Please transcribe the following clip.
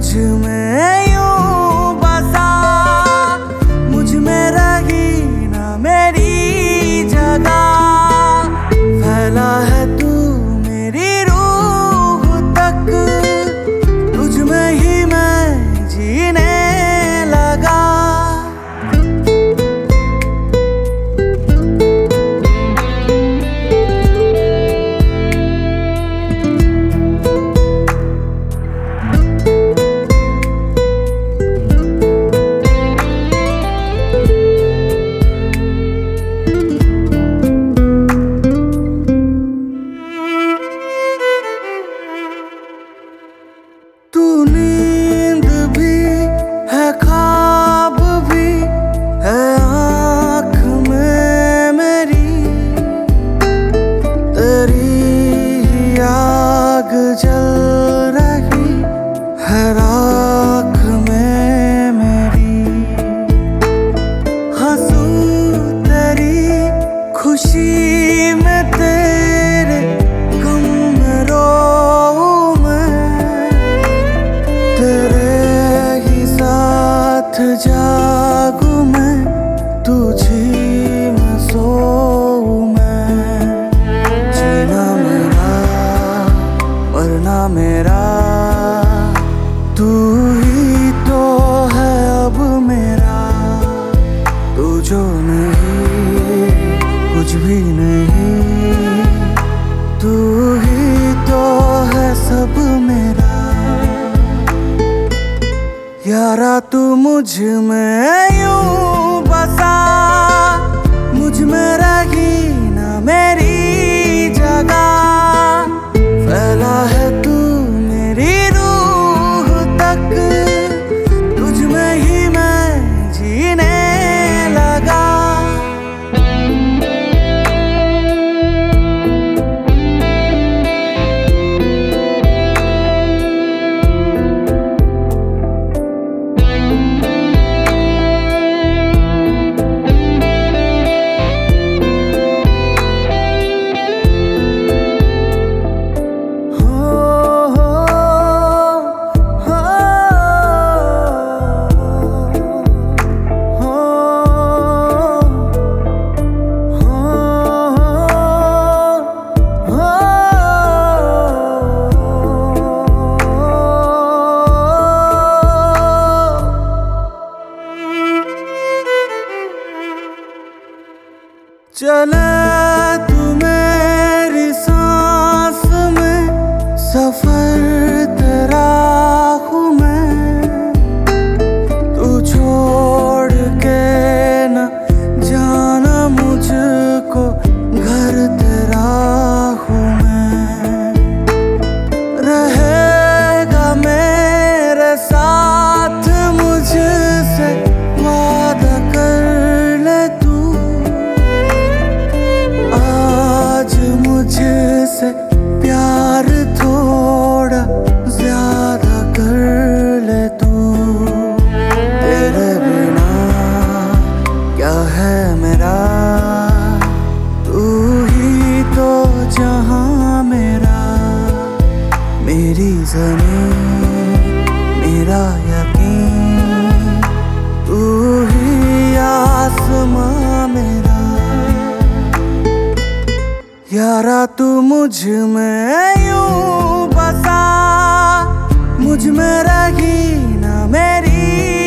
मुझ में मेरा तू ही तो है अब मेरा तू जो नहीं कुछ भी नहीं तू ही तो है सब मेरा। यारा, तू मुझमें यूँ सा मुझमें रही ना मेरी जगह। यारा तू मुझमें यूँ बसा मुझमें रही ना मेरी।